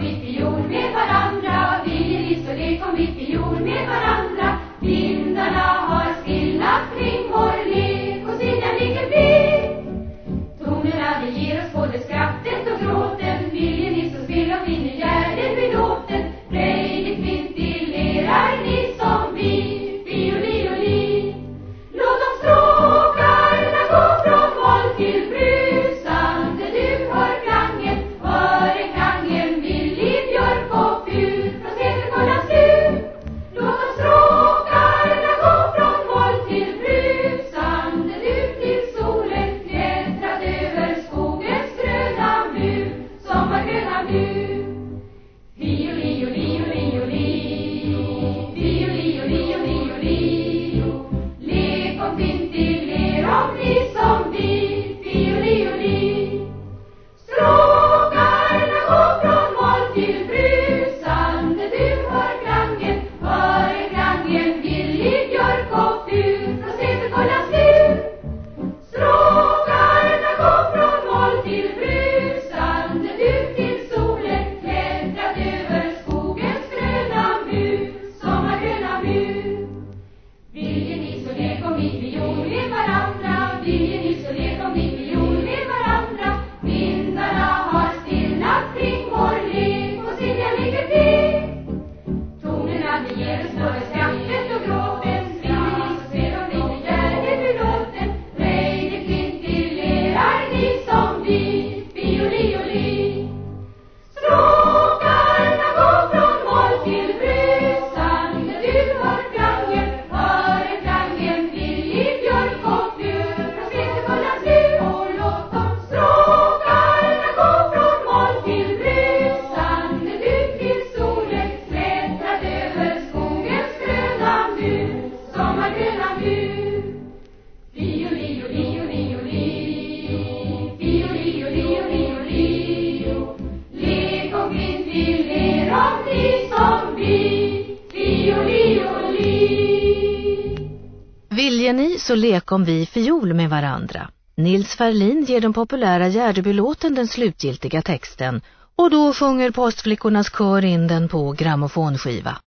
vi till jord med varandra. Vi är ris och det kom vi till jord Vilje ni så lek om vi fiol med varandra. Nils Ferlin ger den populära Gärdebylåten den slutgiltiga texten och då sjunger postflickornas kör in den på grammofonskiva.